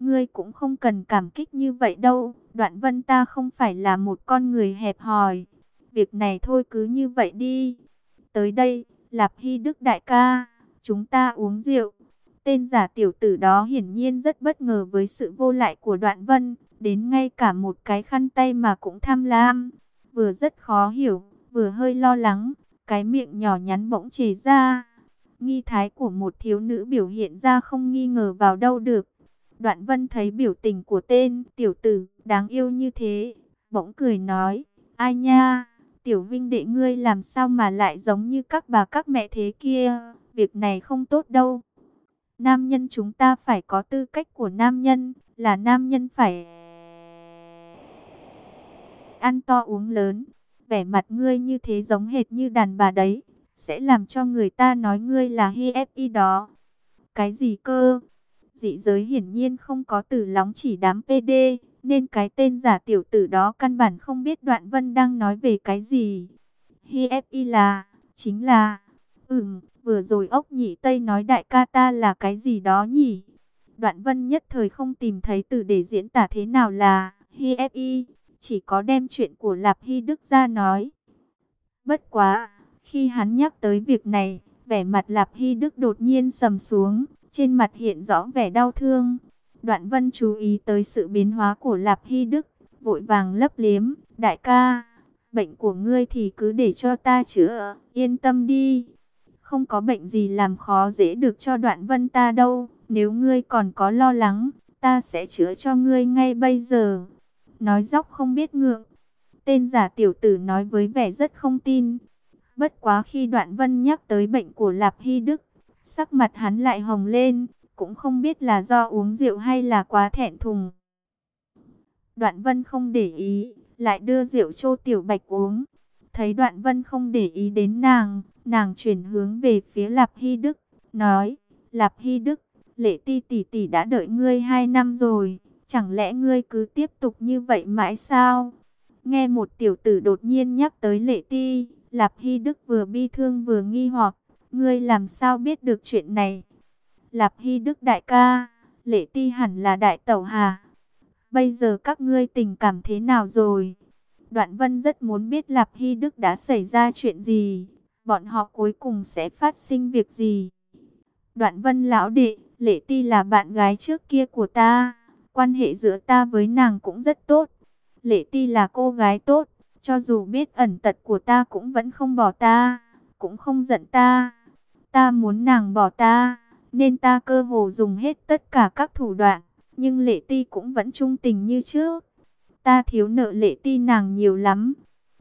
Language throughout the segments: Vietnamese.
Ngươi cũng không cần cảm kích như vậy đâu. Đoạn vân ta không phải là một con người hẹp hòi. Việc này thôi cứ như vậy đi. Tới đây, Lạp Hy Đức đại ca, chúng ta uống rượu. Tên giả tiểu tử đó hiển nhiên rất bất ngờ với sự vô lại của đoạn vân. Đến ngay cả một cái khăn tay mà cũng tham lam. Vừa rất khó hiểu, vừa hơi lo lắng. Cái miệng nhỏ nhắn bỗng chề ra. Nghi thái của một thiếu nữ biểu hiện ra không nghi ngờ vào đâu được. Đoạn vân thấy biểu tình của tên tiểu tử đáng yêu như thế. Bỗng cười nói, ai nha, tiểu vinh đệ ngươi làm sao mà lại giống như các bà các mẹ thế kia. Việc này không tốt đâu. Nam nhân chúng ta phải có tư cách của nam nhân, là nam nhân phải ăn to uống lớn. Vẻ mặt ngươi như thế giống hệt như đàn bà đấy, sẽ làm cho người ta nói ngươi là hi FI đó. Cái gì cơ? Dị giới hiển nhiên không có từ lóng chỉ đám PD, nên cái tên giả tiểu tử đó căn bản không biết Đoạn Vân đang nói về cái gì. Hi FI là, chính là, ừm, vừa rồi ốc nhị Tây nói đại ca ta là cái gì đó nhỉ? Đoạn Vân nhất thời không tìm thấy từ để diễn tả thế nào là Hi FI chỉ có đem chuyện của Lạp Hy Đức ra nói. Bất quá, khi hắn nhắc tới việc này, vẻ mặt Lạp Hy Đức đột nhiên sầm xuống, trên mặt hiện rõ vẻ đau thương. Đoạn vân chú ý tới sự biến hóa của Lạp Hy Đức, vội vàng lấp liếm, đại ca, bệnh của ngươi thì cứ để cho ta chữa, yên tâm đi. Không có bệnh gì làm khó dễ được cho đoạn vân ta đâu, nếu ngươi còn có lo lắng, ta sẽ chữa cho ngươi ngay bây giờ nói dóc không biết ngượng. Tên giả tiểu tử nói với vẻ rất không tin. Bất quá khi đoạn vân nhắc tới bệnh của Lạp Hy Đức, sắc mặt hắn lại hồng lên, cũng không biết là do uống rượu hay là quá thẹn thùng. Đoạn vân không để ý, lại đưa rượu cho tiểu bạch uống. Thấy đoạn vân không để ý đến nàng, nàng chuyển hướng về phía Lạp Hy Đức, nói, Lạp Hy Đức, lệ ti tỷ tỷ đã đợi ngươi hai năm rồi, Chẳng lẽ ngươi cứ tiếp tục như vậy mãi sao? Nghe một tiểu tử đột nhiên nhắc tới lệ ti, Lạp Hy Đức vừa bi thương vừa nghi hoặc, ngươi làm sao biết được chuyện này? Lạp Hy Đức đại ca, lệ ti hẳn là đại tẩu hà. Bây giờ các ngươi tình cảm thế nào rồi? Đoạn Vân rất muốn biết Lạp Hy Đức đã xảy ra chuyện gì, bọn họ cuối cùng sẽ phát sinh việc gì? Đoạn Vân lão đệ, Lệ Ti là bạn gái trước kia của ta. Quan hệ giữa ta với nàng cũng rất tốt. Lệ Ti là cô gái tốt, cho dù biết ẩn tật của ta cũng vẫn không bỏ ta, cũng không giận ta. Ta muốn nàng bỏ ta, nên ta cơ hồ dùng hết tất cả các thủ đoạn, nhưng Lệ Ti cũng vẫn trung tình như trước. Ta thiếu nợ Lệ Ti nàng nhiều lắm.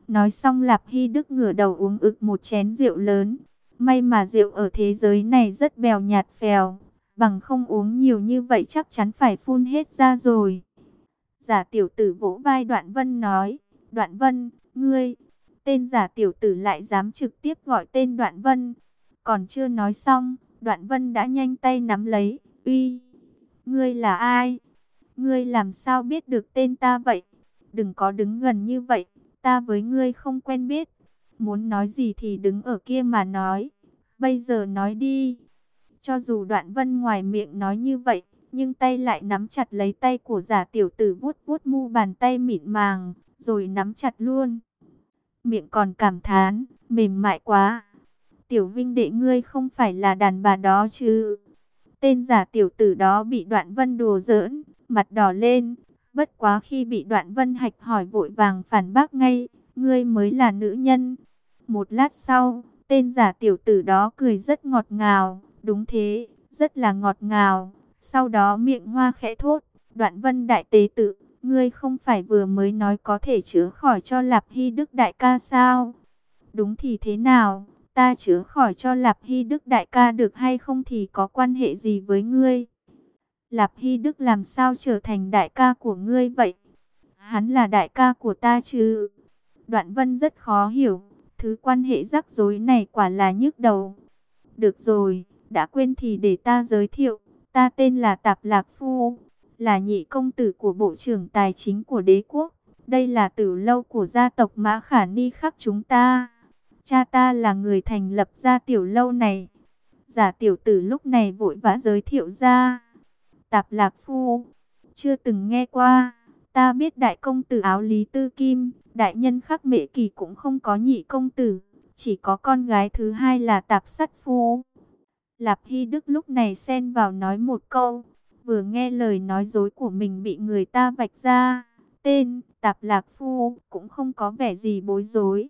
Nói xong Lạp Hy Đức ngửa đầu uống ực một chén rượu lớn. May mà rượu ở thế giới này rất bèo nhạt phèo bằng không uống nhiều như vậy chắc chắn phải phun hết ra rồi. Giả tiểu tử vỗ vai Đoạn Vân nói, Đoạn Vân, ngươi, tên giả tiểu tử lại dám trực tiếp gọi tên Đoạn Vân. Còn chưa nói xong, Đoạn Vân đã nhanh tay nắm lấy, uy, ngươi là ai? Ngươi làm sao biết được tên ta vậy? Đừng có đứng gần như vậy, ta với ngươi không quen biết. Muốn nói gì thì đứng ở kia mà nói. Bây giờ nói đi. Cho dù đoạn vân ngoài miệng nói như vậy, nhưng tay lại nắm chặt lấy tay của giả tiểu tử vuốt vuốt mu bàn tay mịn màng, rồi nắm chặt luôn. Miệng còn cảm thán, mềm mại quá. Tiểu vinh đệ ngươi không phải là đàn bà đó chứ. Tên giả tiểu tử đó bị đoạn vân đùa giỡn, mặt đỏ lên. Bất quá khi bị đoạn vân hạch hỏi vội vàng phản bác ngay, ngươi mới là nữ nhân. Một lát sau, tên giả tiểu tử đó cười rất ngọt ngào, Đúng thế, rất là ngọt ngào. Sau đó miệng hoa khẽ thốt, đoạn vân đại tế tự, ngươi không phải vừa mới nói có thể chữa khỏi cho Lạp Hy Đức đại ca sao? Đúng thì thế nào, ta chữa khỏi cho Lạp Hy Đức đại ca được hay không thì có quan hệ gì với ngươi? Lạp Hy Đức làm sao trở thành đại ca của ngươi vậy? Hắn là đại ca của ta chứ? Đoạn vân rất khó hiểu, thứ quan hệ rắc rối này quả là nhức đầu. Được rồi, đã quên thì để ta giới thiệu, ta tên là Tạp Lạc Phu, là nhị công tử của Bộ trưởng Tài chính của đế quốc. Đây là tử lâu của gia tộc Mã Khả Ni khắc chúng ta. Cha ta là người thành lập ra tiểu lâu này. Giả tiểu tử lúc này vội vã giới thiệu ra. Tạp Lạc Phu, chưa từng nghe qua. Ta biết đại công tử áo lý tư kim, đại nhân khắc mệ kỳ cũng không có nhị công tử, chỉ có con gái thứ hai là tạp sắt phu. Lạp Hy Đức lúc này xen vào nói một câu, vừa nghe lời nói dối của mình bị người ta vạch ra. Tên, Tạp Lạc Phu, cũng không có vẻ gì bối rối.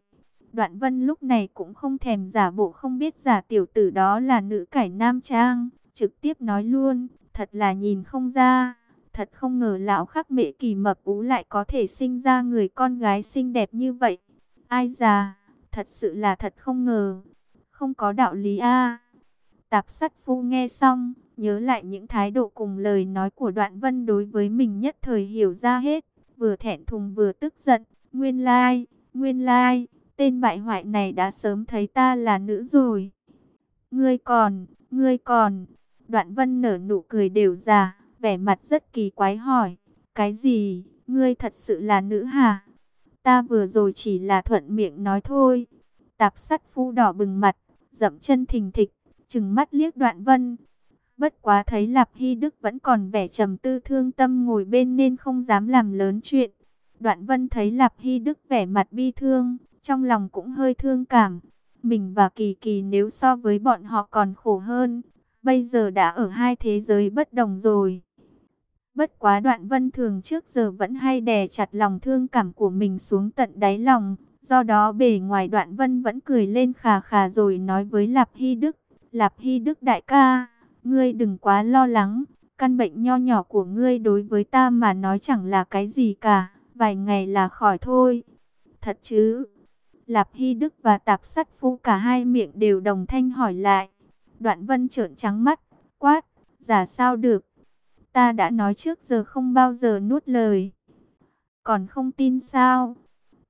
Đoạn vân lúc này cũng không thèm giả bộ không biết giả tiểu tử đó là nữ cải nam trang, trực tiếp nói luôn, thật là nhìn không ra. Thật không ngờ lão khắc mệ kỳ mập ú lại có thể sinh ra người con gái xinh đẹp như vậy. Ai già, thật sự là thật không ngờ. Không có đạo lý a. Tạp sắt phu nghe xong, nhớ lại những thái độ cùng lời nói của đoạn vân đối với mình nhất thời hiểu ra hết. Vừa thẹn thùng vừa tức giận, nguyên lai, nguyên lai, tên bại hoại này đã sớm thấy ta là nữ rồi. Ngươi còn, ngươi còn, đoạn vân nở nụ cười đều già vẻ mặt rất kỳ quái hỏi, cái gì, ngươi thật sự là nữ hả? Ta vừa rồi chỉ là thuận miệng nói thôi. Tạp sắt phu đỏ bừng mặt, dậm chân thình thịch, chừng mắt liếc đoạn vân. Bất quá thấy Lạp Hy Đức vẫn còn vẻ trầm tư thương tâm ngồi bên nên không dám làm lớn chuyện. Đoạn vân thấy Lạp Hy Đức vẻ mặt bi thương, trong lòng cũng hơi thương cảm. Mình và Kỳ Kỳ nếu so với bọn họ còn khổ hơn, bây giờ đã ở hai thế giới bất đồng rồi. Bất quá đoạn vân thường trước giờ vẫn hay đè chặt lòng thương cảm của mình xuống tận đáy lòng. Do đó bề ngoài đoạn vân vẫn cười lên khà khà rồi nói với Lạp Hy Đức. Lạp Hy Đức đại ca, ngươi đừng quá lo lắng. Căn bệnh nho nhỏ của ngươi đối với ta mà nói chẳng là cái gì cả. Vài ngày là khỏi thôi. Thật chứ? Lạp Hy Đức và Tạp Sắt Phu cả hai miệng đều đồng thanh hỏi lại. Đoạn vân trợn trắng mắt, quát, giả sao được Ta đã nói trước giờ không bao giờ nuốt lời. Còn không tin sao?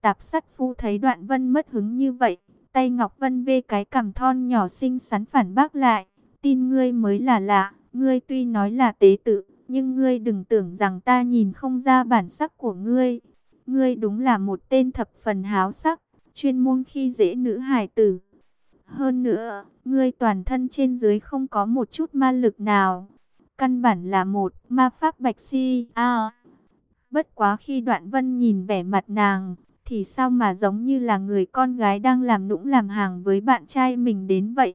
Tạp sắt phu thấy đoạn vân mất hứng như vậy. Tay Ngọc Vân vê cái cằm thon nhỏ xinh xắn phản bác lại. Tin ngươi mới là lạ. Ngươi tuy nói là tế tự. Nhưng ngươi đừng tưởng rằng ta nhìn không ra bản sắc của ngươi. Ngươi đúng là một tên thập phần háo sắc. Chuyên môn khi dễ nữ hài tử. Hơn nữa, ngươi toàn thân trên dưới không có một chút ma lực nào Căn bản là một ma pháp bạch si. À, bất quá khi đoạn vân nhìn vẻ mặt nàng, thì sao mà giống như là người con gái đang làm nũng làm hàng với bạn trai mình đến vậy.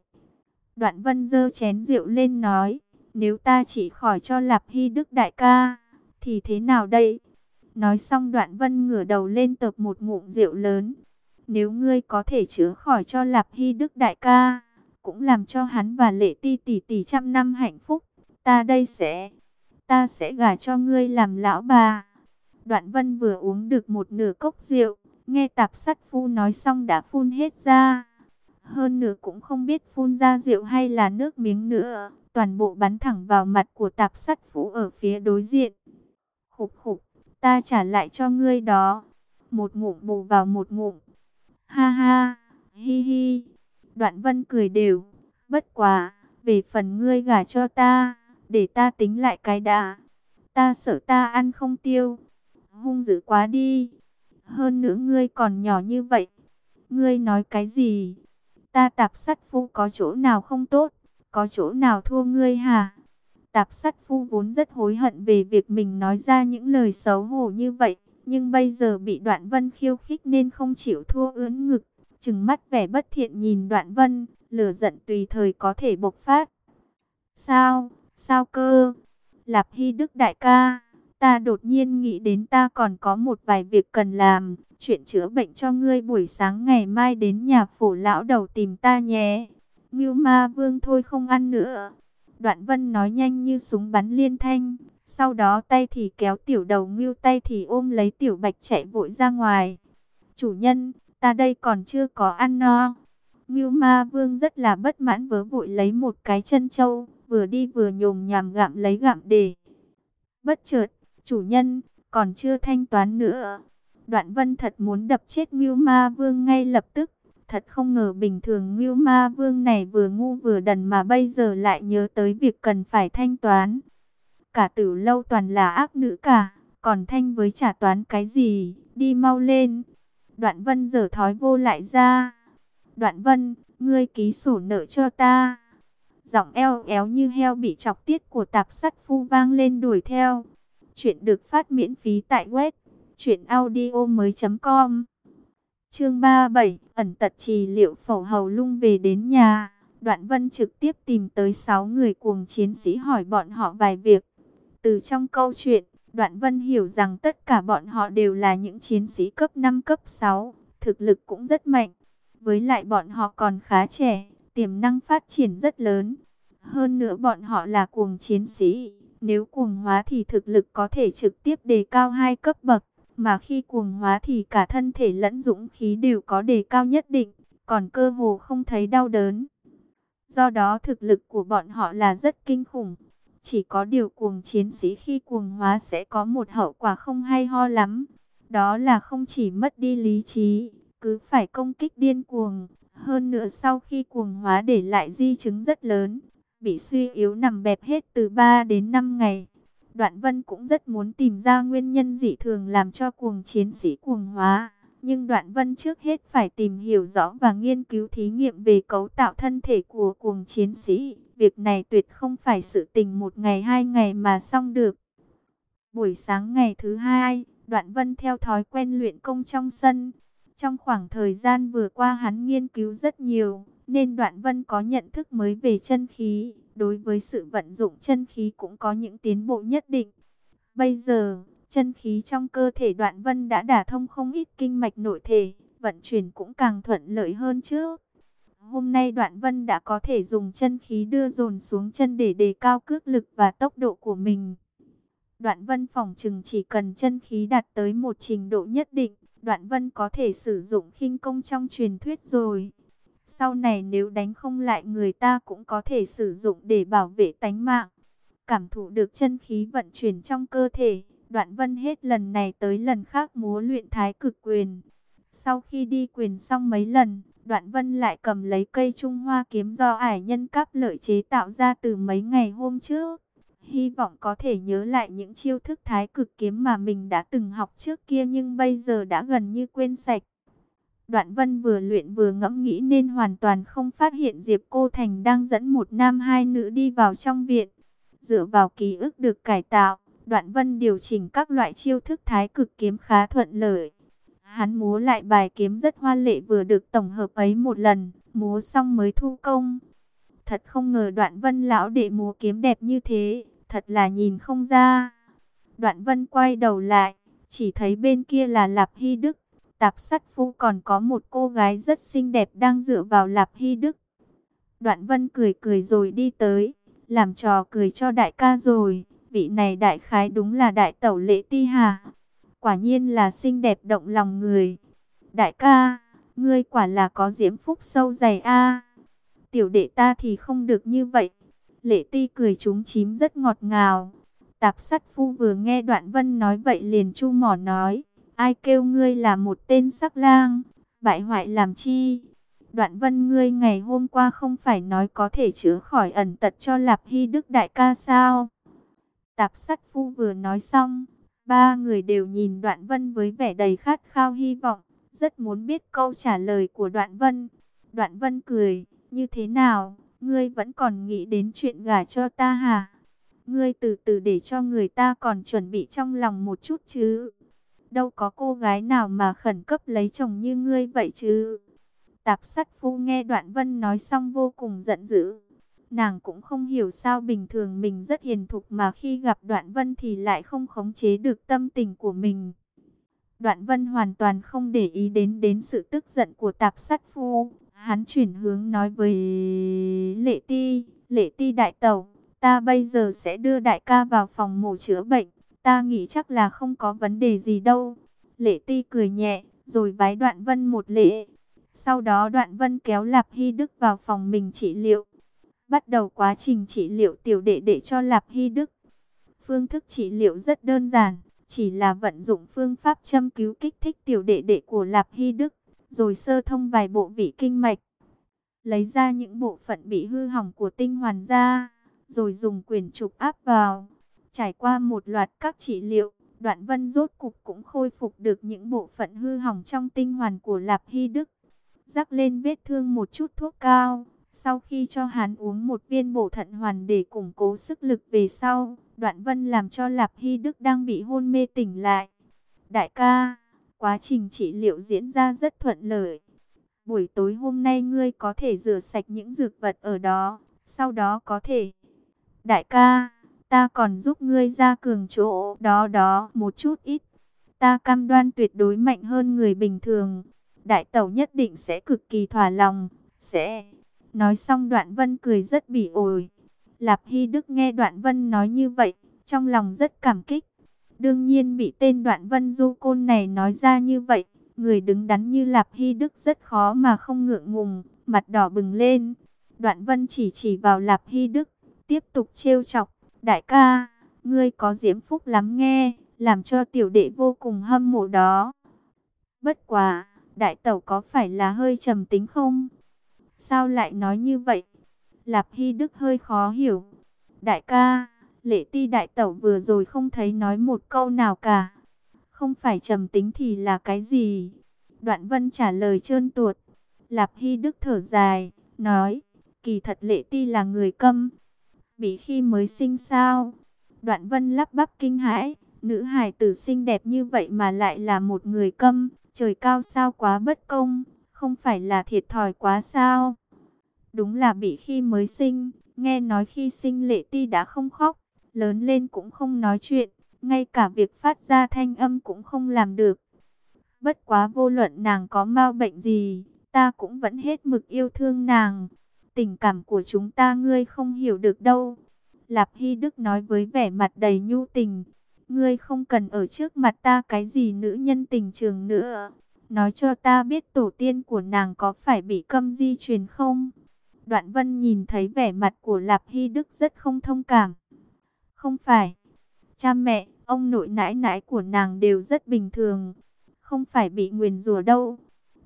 Đoạn vân dơ chén rượu lên nói, nếu ta chỉ khỏi cho Lạp Hy Đức đại ca, thì thế nào đây? Nói xong đoạn vân ngửa đầu lên tập một ngụm rượu lớn. Nếu ngươi có thể chữa khỏi cho Lạp Hy Đức đại ca, cũng làm cho hắn và lệ ti tỷ tỷ trăm năm hạnh phúc ta đây sẽ, ta sẽ gả cho ngươi làm lão bà. Đoạn vân vừa uống được một nửa cốc rượu, nghe tạp sắt phu nói xong đã phun hết ra. Hơn nửa cũng không biết phun ra rượu hay là nước miếng nữa, toàn bộ bắn thẳng vào mặt của tạp sắt phu ở phía đối diện. Khục khục, ta trả lại cho ngươi đó. Một ngụm bù vào một ngụm. Ha ha, hi hi. Đoạn vân cười đều, bất quá, về phần ngươi gả cho ta để ta tính lại cái đã. Ta sợ ta ăn không tiêu. Hung dữ quá đi. Hơn nữa ngươi còn nhỏ như vậy. Ngươi nói cái gì? Ta tạp sắt phu có chỗ nào không tốt? Có chỗ nào thua ngươi hả? Tạp sắt phu vốn rất hối hận về việc mình nói ra những lời xấu hổ như vậy. Nhưng bây giờ bị đoạn vân khiêu khích nên không chịu thua ướn ngực. chừng mắt vẻ bất thiện nhìn đoạn vân, lửa giận tùy thời có thể bộc phát. Sao? Sao cơ? Lạp Hy Đức đại ca, ta đột nhiên nghĩ đến ta còn có một vài việc cần làm. Chuyện chữa bệnh cho ngươi buổi sáng ngày mai đến nhà phổ lão đầu tìm ta nhé. Ngưu ma vương thôi không ăn nữa. Đoạn vân nói nhanh như súng bắn liên thanh. Sau đó tay thì kéo tiểu đầu ngưu tay thì ôm lấy tiểu bạch chạy vội ra ngoài. Chủ nhân, ta đây còn chưa có ăn no. Ngưu ma vương rất là bất mãn vớ vội lấy một cái chân trâu vừa đi vừa nhồm nhàm gặm lấy gặm để. Bất chợt, chủ nhân, còn chưa thanh toán nữa. Đoạn vân thật muốn đập chết Ngưu Ma Vương ngay lập tức. Thật không ngờ bình thường Ngưu Ma Vương này vừa ngu vừa đần mà bây giờ lại nhớ tới việc cần phải thanh toán. Cả tử lâu toàn là ác nữ cả, còn thanh với trả toán cái gì, đi mau lên. Đoạn vân dở thói vô lại ra. Đoạn vân, ngươi ký sổ nợ cho ta. Giọng eo éo như heo bị chọc tiết của tạp sắt phu vang lên đuổi theo. Chuyện được phát miễn phí tại web chuyểnaudio.com Chương 37, ẩn tật trì liệu phẩu hầu lung về đến nhà, Đoạn Vân trực tiếp tìm tới 6 người cuồng chiến sĩ hỏi bọn họ vài việc. Từ trong câu chuyện, Đoạn Vân hiểu rằng tất cả bọn họ đều là những chiến sĩ cấp 5 cấp 6, thực lực cũng rất mạnh. Với lại bọn họ còn khá trẻ, tiềm năng phát triển rất lớn. Hơn nữa bọn họ là cuồng chiến sĩ, nếu cuồng hóa thì thực lực có thể trực tiếp đề cao hai cấp bậc, mà khi cuồng hóa thì cả thân thể lẫn dũng khí đều có đề cao nhất định, còn cơ hồ không thấy đau đớn. Do đó thực lực của bọn họ là rất kinh khủng. Chỉ có điều cuồng chiến sĩ khi cuồng hóa sẽ có một hậu quả không hay ho lắm. Đó là không chỉ mất đi lý trí, cứ phải công kích điên cuồng. Hơn nữa sau khi cuồng hóa để lại di chứng rất lớn, bị suy yếu nằm bẹp hết từ 3 đến 5 ngày. Đoạn Vân cũng rất muốn tìm ra nguyên nhân dị thường làm cho cuồng chiến sĩ cuồng hóa. Nhưng Đoạn Vân trước hết phải tìm hiểu rõ và nghiên cứu thí nghiệm về cấu tạo thân thể của cuồng chiến sĩ. Việc này tuyệt không phải sự tình một ngày hai ngày mà xong được. Buổi sáng ngày thứ hai, Đoạn Vân theo thói quen luyện công trong sân. Trong khoảng thời gian vừa qua hắn nghiên cứu rất nhiều, nên Đoạn Vân có nhận thức mới về chân khí. Đối với sự vận dụng chân khí cũng có những tiến bộ nhất định. Bây giờ, chân khí trong cơ thể Đoạn Vân đã đả thông không ít kinh mạch nội thể, vận chuyển cũng càng thuận lợi hơn trước. Hôm nay Đoạn Vân đã có thể dùng chân khí đưa dồn xuống chân để đề cao cước lực và tốc độ của mình. Đoạn Vân phòng trừng chỉ cần chân khí đạt tới một trình độ nhất định, Đoạn Vân có thể sử dụng khinh công trong truyền thuyết rồi. Sau này nếu đánh không lại người ta cũng có thể sử dụng để bảo vệ tánh mạng. Cảm thụ được chân khí vận chuyển trong cơ thể, Đoạn Vân hết lần này tới lần khác múa luyện thái cực quyền. Sau khi đi quyền xong mấy lần, Đoạn Vân lại cầm lấy cây Trung Hoa kiếm do ải nhân cắp lợi chế tạo ra từ mấy ngày hôm trước. Hy vọng có thể nhớ lại những chiêu thức thái cực kiếm mà mình đã từng học trước kia nhưng bây giờ đã gần như quên sạch. Đoạn Vân vừa luyện vừa ngẫm nghĩ nên hoàn toàn không phát hiện Diệp Cô Thành đang dẫn một nam hai nữ đi vào trong viện. Dựa vào ký ức được cải tạo, Đoạn Vân điều chỉnh các loại chiêu thức thái cực kiếm khá thuận lợi. Hắn múa lại bài kiếm rất hoa lệ vừa được tổng hợp ấy một lần, múa xong mới thu công. Thật không ngờ Đoạn Vân lão đệ múa kiếm đẹp như thế, thật là nhìn không ra. Đoạn Vân quay đầu lại, chỉ thấy bên kia là Lạp Hy Đức, tạp sắt phu còn có một cô gái rất xinh đẹp đang dựa vào Lạp Hy Đức. Đoạn Vân cười cười rồi đi tới, làm trò cười cho đại ca rồi, vị này đại khái đúng là đại tẩu lễ ti hà. Quả nhiên là xinh đẹp động lòng người. Đại ca, ngươi quả là có diễm phúc sâu dày a. Tiểu đệ ta thì không được như vậy. Lễ ti cười trúng chím rất ngọt ngào. Tạp sắt phu vừa nghe đoạn vân nói vậy liền chu mỏ nói. Ai kêu ngươi là một tên sắc lang, bại hoại làm chi? Đoạn vân ngươi ngày hôm qua không phải nói có thể chữa khỏi ẩn tật cho Lạp Hy Đức Đại ca sao? Tạp sắt phu vừa nói xong, ba người đều nhìn đoạn vân với vẻ đầy khát khao hy vọng, rất muốn biết câu trả lời của đoạn vân. Đoạn vân cười, như thế nào, ngươi vẫn còn nghĩ đến chuyện gả cho ta hả? Ngươi từ từ để cho người ta còn chuẩn bị trong lòng một chút chứ. Đâu có cô gái nào mà khẩn cấp lấy chồng như ngươi vậy chứ. Tạp sắt phu nghe đoạn vân nói xong vô cùng giận dữ. Nàng cũng không hiểu sao bình thường mình rất hiền thục mà khi gặp đoạn vân thì lại không khống chế được tâm tình của mình. Đoạn vân hoàn toàn không để ý đến đến sự tức giận của tạp sát phu. Hắn chuyển hướng nói với lệ ti, lệ ti đại tàu ta bây giờ sẽ đưa đại ca vào phòng mổ chữa bệnh. Ta nghĩ chắc là không có vấn đề gì đâu. Lệ ti cười nhẹ, rồi vái đoạn vân một lễ. Sau đó đoạn vân kéo Lạp Hy Đức vào phòng mình trị liệu. Bắt đầu quá trình trị liệu tiểu đệ đệ cho Lạp Hy Đức. Phương thức trị liệu rất đơn giản, chỉ là vận dụng phương pháp châm cứu kích thích tiểu đệ đệ của Lạp Hy Đức, rồi sơ thông vài bộ vị kinh mạch. Lấy ra những bộ phận bị hư hỏng của tinh hoàn ra, rồi dùng quyền trục áp vào. Trải qua một loạt các trị liệu, đoạn vân rốt cục cũng khôi phục được những bộ phận hư hỏng trong tinh hoàn của Lạp Hy Đức. Rắc lên vết thương một chút thuốc cao, sau khi cho hắn uống một viên bổ thận hoàn để củng cố sức lực về sau, Đoạn Vân làm cho Lạp Hy Đức đang bị hôn mê tỉnh lại. Đại ca, quá trình trị liệu diễn ra rất thuận lợi. Buổi tối hôm nay ngươi có thể rửa sạch những dược vật ở đó, sau đó có thể... Đại ca, ta còn giúp ngươi ra cường chỗ đó đó một chút ít. Ta cam đoan tuyệt đối mạnh hơn người bình thường. Đại tẩu nhất định sẽ cực kỳ thỏa lòng, sẽ... Nói xong đoạn vân cười rất bỉ ổi. Lạp Hy Đức nghe đoạn vân nói như vậy, trong lòng rất cảm kích. Đương nhiên bị tên đoạn vân du côn này nói ra như vậy, người đứng đắn như Lạp Hy Đức rất khó mà không ngượng ngùng, mặt đỏ bừng lên. Đoạn vân chỉ chỉ vào Lạp Hy Đức, tiếp tục trêu chọc, đại ca, ngươi có diễm phúc lắm nghe, làm cho tiểu đệ vô cùng hâm mộ đó. Bất quá, đại tẩu có phải là hơi trầm tính không? Sao lại nói như vậy? Lạp Hy Đức hơi khó hiểu. Đại ca, lệ ti đại tẩu vừa rồi không thấy nói một câu nào cả. Không phải trầm tính thì là cái gì? Đoạn vân trả lời trơn tuột. Lạp Hy Đức thở dài, nói, kỳ thật lệ ti là người câm. Bị khi mới sinh sao? Đoạn vân lắp bắp kinh hãi, nữ hài tử xinh đẹp như vậy mà lại là một người câm, trời cao sao quá bất công, không phải là thiệt thòi quá sao? Đúng là bị khi mới sinh, nghe nói khi sinh lệ ti đã không khóc, lớn lên cũng không nói chuyện, ngay cả việc phát ra thanh âm cũng không làm được. Bất quá vô luận nàng có mau bệnh gì, ta cũng vẫn hết mực yêu thương nàng. Tình cảm của chúng ta ngươi không hiểu được đâu. Lạp Hy Đức nói với vẻ mặt đầy nhu tình. Ngươi không cần ở trước mặt ta cái gì nữ nhân tình trường nữa. Nói cho ta biết tổ tiên của nàng có phải bị câm di truyền không? Đoạn Vân nhìn thấy vẻ mặt của Lạp Hy Đức rất không thông cảm. Không phải. Cha mẹ, ông nội nãi nãi của nàng đều rất bình thường. Không phải bị nguyền rủa đâu.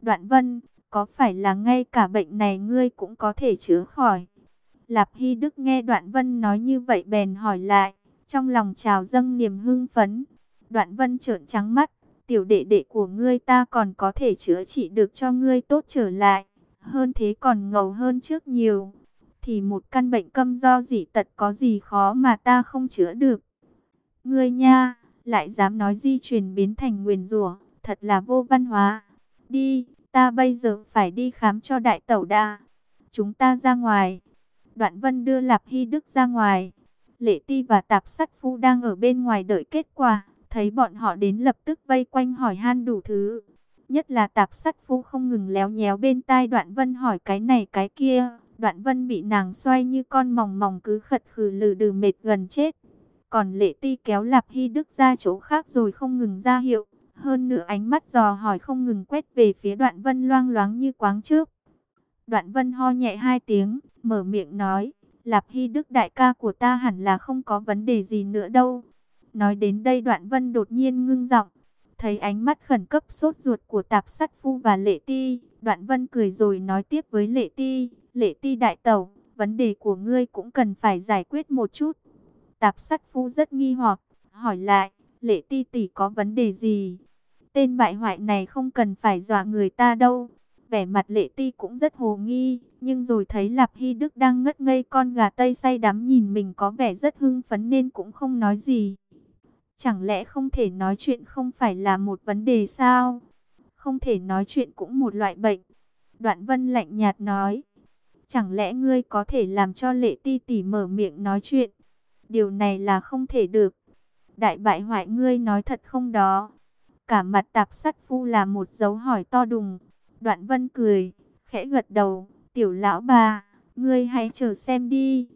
Đoạn Vân, có phải là ngay cả bệnh này ngươi cũng có thể chữa khỏi? Lạp Hy Đức nghe Đoạn Vân nói như vậy bèn hỏi lại. Trong lòng trào dâng niềm hưng phấn. Đoạn Vân trợn trắng mắt. Tiểu đệ đệ của ngươi ta còn có thể chữa trị được cho ngươi tốt trở lại hơn thế còn ngầu hơn trước nhiều. Thì một căn bệnh câm do dị tật có gì khó mà ta không chữa được. Ngươi nha, lại dám nói di truyền biến thành nguyền rủa, thật là vô văn hóa. Đi, ta bây giờ phải đi khám cho đại tẩu đa. Chúng ta ra ngoài. Đoạn vân đưa Lạp Hy Đức ra ngoài. Lệ Ti và Tạp Sắt Phu đang ở bên ngoài đợi kết quả. Thấy bọn họ đến lập tức vây quanh hỏi han đủ thứ. Nhất là tạp sắt phu không ngừng léo nhéo bên tai đoạn vân hỏi cái này cái kia. Đoạn vân bị nàng xoay như con mòng mòng cứ khật khừ lừ đừ mệt gần chết. Còn lệ ti kéo lạp hy đức ra chỗ khác rồi không ngừng ra hiệu. Hơn nữa ánh mắt dò hỏi không ngừng quét về phía đoạn vân loang loáng như quáng trước. Đoạn vân ho nhẹ hai tiếng, mở miệng nói. Lạp Hy Đức đại ca của ta hẳn là không có vấn đề gì nữa đâu. Nói đến đây đoạn vân đột nhiên ngưng giọng, Thấy ánh mắt khẩn cấp sốt ruột của tạp sắt phu và lệ ti, đoạn vân cười rồi nói tiếp với lệ ti, lệ ti đại tẩu, vấn đề của ngươi cũng cần phải giải quyết một chút. Tạp sắt phu rất nghi hoặc, hỏi lại, lệ ti tỷ có vấn đề gì? Tên bại hoại này không cần phải dọa người ta đâu. Vẻ mặt lệ ti cũng rất hồ nghi, nhưng rồi thấy Lạp Hy Đức đang ngất ngây con gà tây say đắm nhìn mình có vẻ rất hưng phấn nên cũng không nói gì. Chẳng lẽ không thể nói chuyện không phải là một vấn đề sao? Không thể nói chuyện cũng một loại bệnh. Đoạn vân lạnh nhạt nói. Chẳng lẽ ngươi có thể làm cho lệ ti tỉ mở miệng nói chuyện? Điều này là không thể được. Đại bại hoại ngươi nói thật không đó? Cả mặt tạp sắt phu là một dấu hỏi to đùng. Đoạn vân cười, khẽ gật đầu. Tiểu lão bà, ngươi hãy chờ xem đi.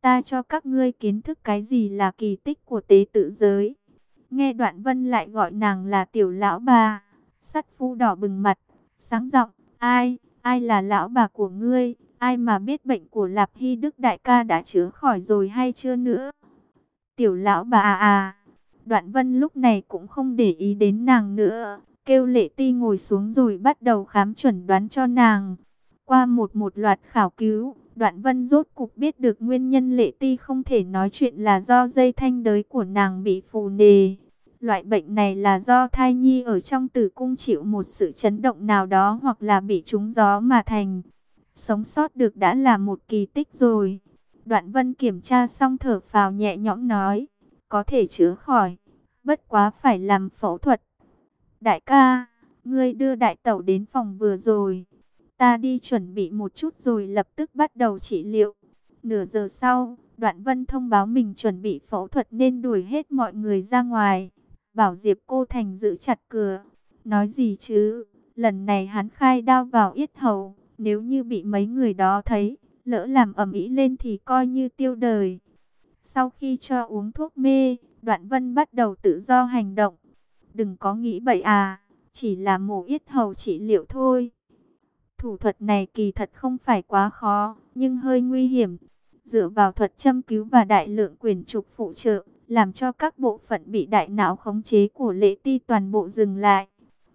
Ta cho các ngươi kiến thức cái gì là kỳ tích của tế tự giới. Nghe đoạn vân lại gọi nàng là tiểu lão bà. Sắt phu đỏ bừng mặt, sáng giọng ai, ai là lão bà của ngươi, ai mà biết bệnh của Lạp Hy Đức đại ca đã chữa khỏi rồi hay chưa nữa. Tiểu lão bà à à, đoạn vân lúc này cũng không để ý đến nàng nữa, kêu lệ ti ngồi xuống rồi bắt đầu khám chuẩn đoán cho nàng. Qua một một loạt khảo cứu, đoạn vân rốt cục biết được nguyên nhân lệ ti không thể nói chuyện là do dây thanh đới của nàng bị phù nề. Loại bệnh này là do thai nhi ở trong tử cung chịu một sự chấn động nào đó hoặc là bị trúng gió mà thành. Sống sót được đã là một kỳ tích rồi. Đoạn vân kiểm tra xong thở phào nhẹ nhõm nói. có thể chữa khỏi, bất quá phải làm phẫu thuật. Đại ca, ngươi đưa đại tẩu đến phòng vừa rồi. Ta đi chuẩn bị một chút rồi lập tức bắt đầu trị liệu. Nửa giờ sau, Đoạn Vân thông báo mình chuẩn bị phẫu thuật nên đuổi hết mọi người ra ngoài. Bảo Diệp Cô Thành giữ chặt cửa. Nói gì chứ, lần này hắn khai đao vào yết hầu. Nếu như bị mấy người đó thấy, lỡ làm ẩm ý lên thì coi như tiêu đời. Sau khi cho uống thuốc mê, Đoạn Vân bắt đầu tự do hành động. Đừng có nghĩ bậy à, chỉ là mổ yết hầu trị liệu thôi. Thủ thuật này kỳ thật không phải quá khó, nhưng hơi nguy hiểm. Dựa vào thuật châm cứu và đại lượng quyền trục phụ trợ, làm cho các bộ phận bị đại não khống chế của lễ ti toàn bộ dừng lại.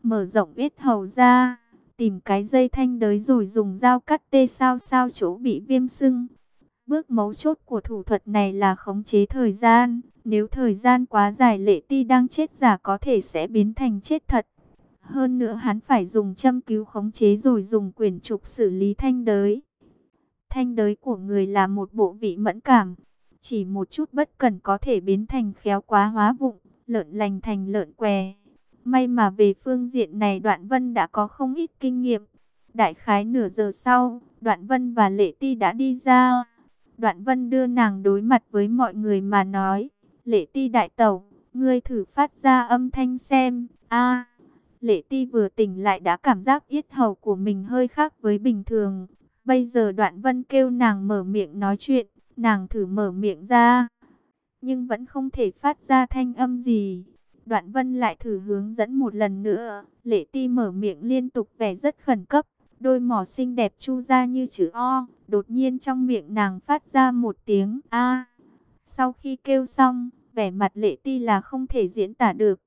Mở rộng huyết hầu ra, tìm cái dây thanh đới rồi dùng dao cắt tê sao sao chỗ bị viêm sưng. Bước mấu chốt của thủ thuật này là khống chế thời gian. Nếu thời gian quá dài lệ ti đang chết giả có thể sẽ biến thành chết thật. Hơn nữa hắn phải dùng châm cứu khống chế rồi dùng quyền trục xử lý thanh đới. Thanh đới của người là một bộ vị mẫn cảm. Chỉ một chút bất cần có thể biến thành khéo quá hóa vụng, lợn lành thành lợn què. May mà về phương diện này Đoạn Vân đã có không ít kinh nghiệm. Đại khái nửa giờ sau, Đoạn Vân và Lệ Ti đã đi ra. Đoạn Vân đưa nàng đối mặt với mọi người mà nói, Lệ Ti đại tẩu, ngươi thử phát ra âm thanh xem. A. Lệ Ti vừa tỉnh lại đã cảm giác yết hầu của mình hơi khác với bình thường. Bây giờ Đoạn Vân kêu nàng mở miệng nói chuyện, nàng thử mở miệng ra, nhưng vẫn không thể phát ra thanh âm gì. Đoạn Vân lại thử hướng dẫn một lần nữa, Lệ Ti mở miệng liên tục vẻ rất khẩn cấp, đôi mỏ xinh đẹp chu ra như chữ O, đột nhiên trong miệng nàng phát ra một tiếng A. Sau khi kêu xong, vẻ mặt Lệ Ti là không thể diễn tả được.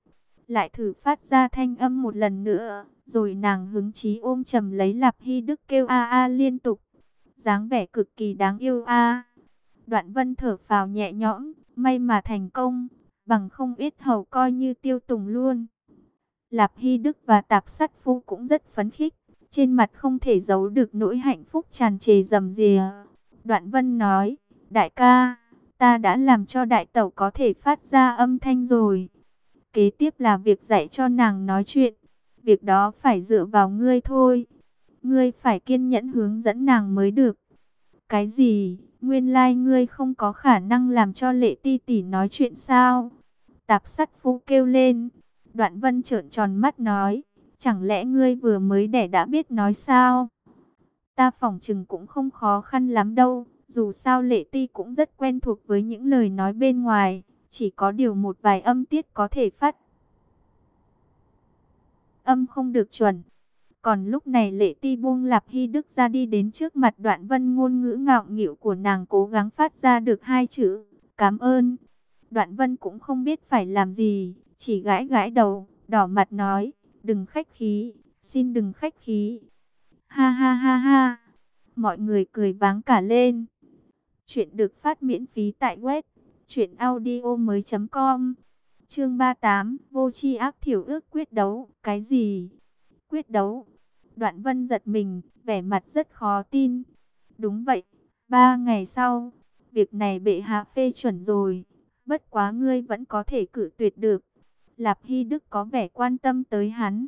Lại thử phát ra thanh âm một lần nữa, rồi nàng hứng chí ôm chầm lấy Lạp Hy Đức kêu A A liên tục. dáng vẻ cực kỳ đáng yêu A. Đoạn Vân thở phào nhẹ nhõm, may mà thành công bằng không ít hầu coi như tiêu tùng luôn. Lạp Hy Đức và Tạp Sắt Phu cũng rất phấn khích, trên mặt không thể giấu được nỗi hạnh phúc tràn trề rầm rìa. Đoạn Vân nói, đại ca, ta đã làm cho đại tẩu có thể phát ra âm thanh rồi. Kế tiếp là việc dạy cho nàng nói chuyện, việc đó phải dựa vào ngươi thôi. Ngươi phải kiên nhẫn hướng dẫn nàng mới được. Cái gì? Nguyên lai like ngươi không có khả năng làm cho lệ ti tỷ nói chuyện sao? Tạp sắt phu kêu lên. Đoạn vân trợn tròn mắt nói. Chẳng lẽ ngươi vừa mới đẻ đã biết nói sao? Ta phỏng chừng cũng không khó khăn lắm đâu. Dù sao lệ ti cũng rất quen thuộc với những lời nói bên ngoài. Chỉ có điều một vài âm tiết có thể phát. Âm không được chuẩn. Còn lúc này lệ ti buông lạp hy đức ra đi đến trước mặt đoạn vân ngôn ngữ ngạo nghịu của nàng cố gắng phát ra được hai chữ. Cảm ơn. Đoạn vân cũng không biết phải làm gì, chỉ gãi gãi đầu, đỏ mặt nói, đừng khách khí, xin đừng khách khí. Ha ha ha ha, mọi người cười váng cả lên. Chuyện được phát miễn phí tại web truyệnaudiomoi.com. Chương 38, vô tri ác thiểu ước quyết đấu, cái gì? Quyết đấu? Đoạn Vân giật mình, vẻ mặt rất khó tin. Đúng vậy, ba ngày sau, việc này bệ hạ phê chuẩn rồi. Bất quá ngươi vẫn có thể cử tuyệt được. Lạp Hy Đức có vẻ quan tâm tới hắn.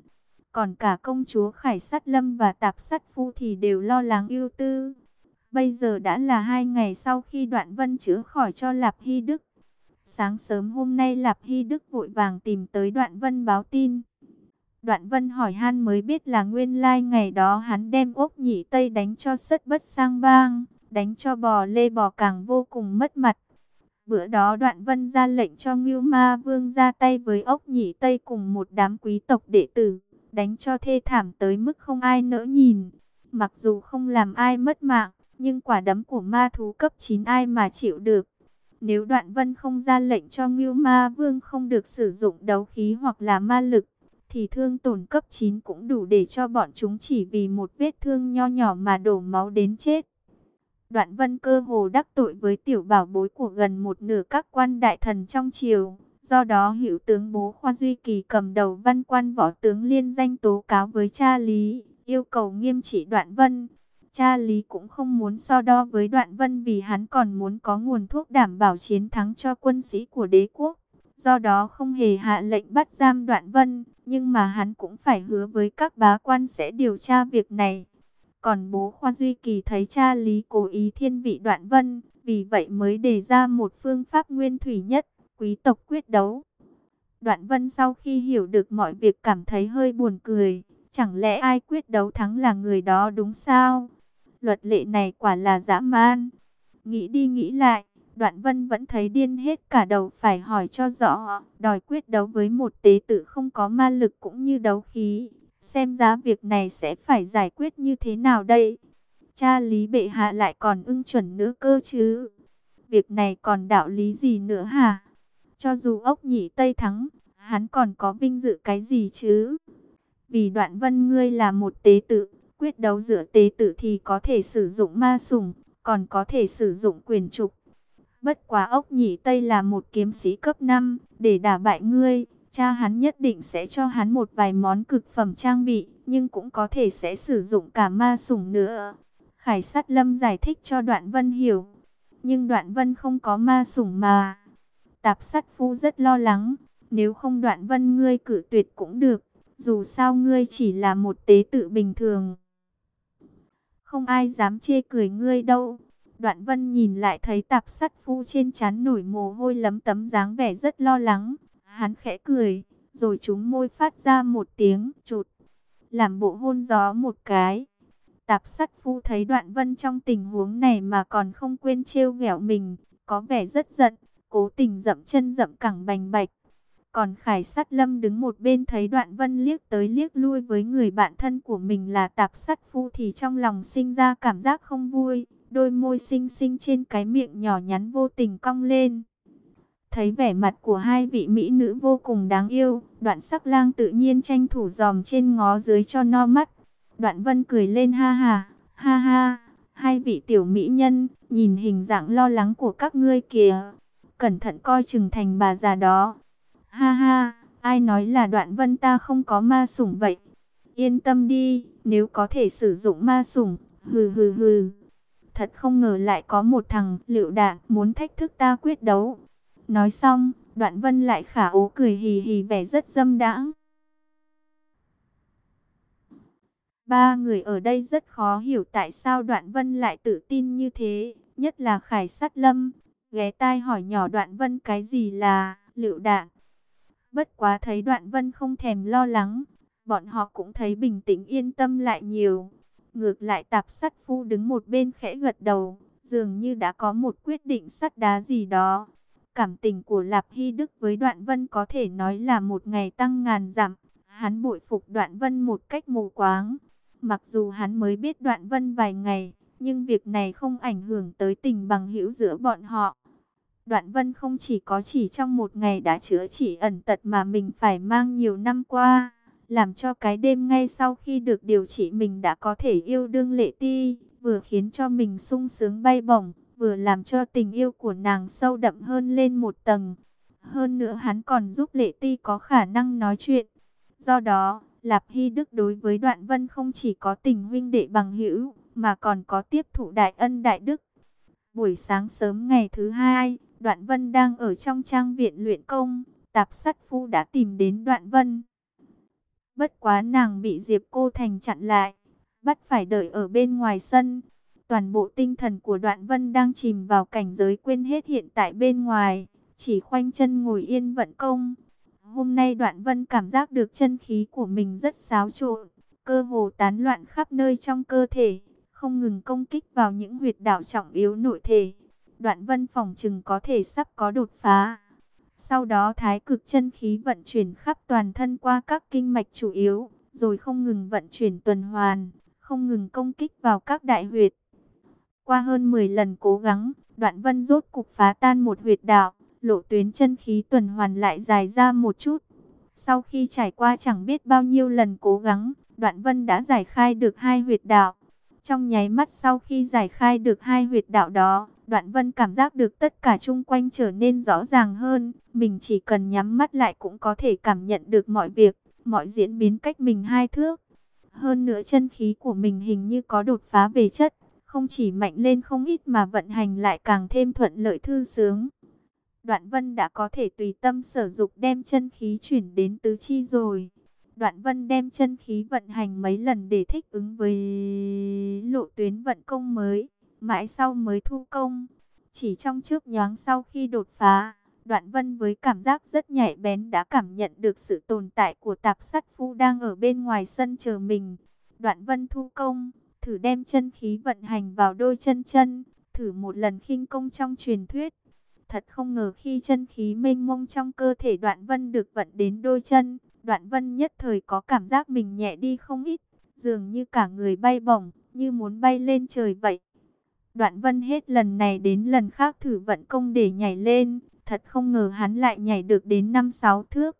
Còn cả công chúa Khải Sát Lâm và Tạp Sát Phu thì đều lo lắng ưu tư. Bây giờ đã là hai ngày sau khi đoạn vân chữa khỏi cho Lạp Hy Đức. Sáng sớm hôm nay Lạp Hy Đức vội vàng tìm tới đoạn vân báo tin. Đoạn vân hỏi han mới biết là nguyên lai ngày đó hắn đem ốc nhị Tây đánh cho sất bất sang bang, đánh cho bò lê bò càng vô cùng mất mặt. Bữa đó đoạn vân ra lệnh cho Ngưu Ma Vương ra tay với ốc nhị Tây cùng một đám quý tộc đệ tử, đánh cho thê thảm tới mức không ai nỡ nhìn. Mặc dù không làm ai mất mạng, nhưng quả đấm của ma thú cấp 9 ai mà chịu được. Nếu đoạn vân không ra lệnh cho Ngưu Ma Vương không được sử dụng đấu khí hoặc là ma lực, thì thương tổn cấp 9 cũng đủ để cho bọn chúng chỉ vì một vết thương nho nhỏ mà đổ máu đến chết. Đoạn vân cơ hồ đắc tội với tiểu bảo bối của gần một nửa các quan đại thần trong triều. Do đó hiệu tướng bố Khoa Duy Kỳ cầm đầu văn quan võ tướng liên danh tố cáo với cha Lý, yêu cầu nghiêm trị đoạn vân. Cha Lý cũng không muốn so đo với Đoạn Vân vì hắn còn muốn có nguồn thuốc đảm bảo chiến thắng cho quân sĩ của đế quốc. Do đó không hề hạ lệnh bắt giam Đoạn Vân, nhưng mà hắn cũng phải hứa với các bá quan sẽ điều tra việc này. Còn bố Khoa Duy Kỳ thấy cha Lý cố ý thiên vị Đoạn Vân, vì vậy mới đề ra một phương pháp nguyên thủy nhất, quý tộc quyết đấu. Đoạn Vân sau khi hiểu được mọi việc cảm thấy hơi buồn cười, chẳng lẽ ai quyết đấu thắng là người đó đúng sao? Luật lệ này quả là dã man. Nghĩ đi nghĩ lại, Đoạn Vân vẫn thấy điên hết cả đầu phải hỏi cho rõ, đòi quyết đấu với một tế tự không có ma lực cũng như đấu khí. Xem giá việc này sẽ phải giải quyết như thế nào đây? Cha Lý Bệ Hạ lại còn ưng chuẩn nữa cơ chứ? Việc này còn đạo lý gì nữa hả? Cho dù ốc nhị Tây thắng, hắn còn có vinh dự cái gì chứ? Vì đoạn vân ngươi là một tế tự, quyết đấu giữa tế tử thì có thể sử dụng ma sủng, còn có thể sử dụng quyền trục. Bất quá ốc nhị Tây là một kiếm sĩ cấp 5, để đả bại ngươi, cha hắn nhất định sẽ cho hắn một vài món cực phẩm trang bị, nhưng cũng có thể sẽ sử dụng cả ma sủng nữa. Khải sát lâm giải thích cho đoạn vân hiểu, nhưng đoạn vân không có ma sủng mà. Tạp sát phu rất lo lắng, nếu không đoạn vân ngươi cử tuyệt cũng được, dù sao ngươi chỉ là một tế tự bình thường. Không ai dám chê cười ngươi đâu. Đoạn vân nhìn lại thấy tạp sắt phu trên chán nổi mồ hôi lấm tấm dáng vẻ rất lo lắng. Hắn khẽ cười, rồi chúng môi phát ra một tiếng chụt, làm bộ hôn gió một cái. Tạp sắt phu thấy đoạn vân trong tình huống này mà còn không quên trêu ghẹo mình, có vẻ rất giận, cố tình dậm chân dậm cẳng bành bạch. Còn Khải Sát Lâm đứng một bên thấy Đoạn Vân liếc tới liếc lui với người bạn thân của mình là Tạp Sát Phu thì trong lòng sinh ra cảm giác không vui, đôi môi xinh xinh trên cái miệng nhỏ nhắn vô tình cong lên. Thấy vẻ mặt của hai vị mỹ nữ vô cùng đáng yêu, Đoạn Sắc Lang tự nhiên tranh thủ dòm trên ngó dưới cho no mắt. Đoạn Vân cười lên ha ha, ha ha, hai vị tiểu mỹ nhân, nhìn hình dạng lo lắng của các ngươi kìa, cẩn thận coi chừng thành bà già đó. Ha ha, ai nói là đoạn vân ta không có ma sủng vậy? Yên tâm đi, nếu có thể sử dụng ma sủng, hừ hừ hừ. Thật không ngờ lại có một thằng liệu đạn muốn thách thức ta quyết đấu. Nói xong, đoạn vân lại khả ố cười hì hì vẻ rất dâm đãng. Ba người ở đây rất khó hiểu tại sao đoạn vân lại tự tin như thế, nhất là khải sát lâm. Ghé tai hỏi nhỏ đoạn vân cái gì là liệu đạn. Bất quá thấy đoạn vân không thèm lo lắng, bọn họ cũng thấy bình tĩnh yên tâm lại nhiều. Ngược lại tạp sắt phu đứng một bên khẽ gật đầu, dường như đã có một quyết định sắt đá gì đó. Cảm tình của Lạp Hy Đức với Đoạn Vân có thể nói là một ngày tăng ngàn giảm. Hắn bội phục Đoạn Vân một cách mù quáng. Mặc dù hắn mới biết Đoạn Vân vài ngày, nhưng việc này không ảnh hưởng tới tình bằng hữu giữa bọn họ. Đoạn Vân không chỉ có chỉ trong một ngày đã chữa chỉ ẩn tật mà mình phải mang nhiều năm qua, làm cho cái đêm ngay sau khi được điều trị mình đã có thể yêu đương lệ ti, vừa khiến cho mình sung sướng bay bổng, vừa làm cho tình yêu của nàng sâu đậm hơn lên một tầng. Hơn nữa hắn còn giúp lệ ti có khả năng nói chuyện. Do đó, Lạp Hy Đức đối với Đoạn Vân không chỉ có tình huynh đệ bằng hữu, mà còn có tiếp thụ đại ân đại đức. Buổi sáng sớm ngày thứ hai, Đoạn Vân đang ở trong trang viện luyện công, tạp sắt phu đã tìm đến Đoạn Vân. Bất quá nàng bị Diệp Cô Thành chặn lại, bắt phải đợi ở bên ngoài sân. Toàn bộ tinh thần của Đoạn Vân đang chìm vào cảnh giới quên hết hiện tại bên ngoài, chỉ khoanh chân ngồi yên vận công. Hôm nay Đoạn Vân cảm giác được chân khí của mình rất xáo trộn, cơ hồ tán loạn khắp nơi trong cơ thể, không ngừng công kích vào những huyệt đạo trọng yếu nội thể đoạn vân phòng chừng có thể sắp có đột phá. Sau đó thái cực chân khí vận chuyển khắp toàn thân qua các kinh mạch chủ yếu, rồi không ngừng vận chuyển tuần hoàn, không ngừng công kích vào các đại huyệt. Qua hơn 10 lần cố gắng, đoạn vân rốt cục phá tan một huyệt đạo, lộ tuyến chân khí tuần hoàn lại dài ra một chút. Sau khi trải qua chẳng biết bao nhiêu lần cố gắng, đoạn vân đã giải khai được hai huyệt đạo. Trong nháy mắt sau khi giải khai được hai huyệt đạo đó, Đoạn vân cảm giác được tất cả chung quanh trở nên rõ ràng hơn. Mình chỉ cần nhắm mắt lại cũng có thể cảm nhận được mọi việc, mọi diễn biến cách mình hai thước. Hơn nữa chân khí của mình hình như có đột phá về chất, không chỉ mạnh lên không ít mà vận hành lại càng thêm thuận lợi thư sướng. Đoạn Vân đã có thể tùy tâm sử dụng đem chân khí chuyển đến tứ chi rồi. Đoạn Vân đem chân khí vận hành mấy lần để thích ứng với lộ tuyến vận công mới, mãi sau mới thu công. Chỉ trong trước nhoáng sau khi đột phá, Đoạn Vân với cảm giác rất nhạy bén đã cảm nhận được sự tồn tại của tạp sắt phu đang ở bên ngoài sân chờ mình. Đoạn Vân thu công, thử đem chân khí vận hành vào đôi chân chân, thử một lần khinh công trong truyền thuyết. Thật không ngờ khi chân khí mênh mông trong cơ thể Đoạn Vân được vận đến đôi chân, Đoạn Vân nhất thời có cảm giác mình nhẹ đi không ít, dường như cả người bay bổng, như muốn bay lên trời vậy. Đoạn Vân hết lần này đến lần khác thử vận công để nhảy lên, thật không ngờ hắn lại nhảy được đến 5-6 thước.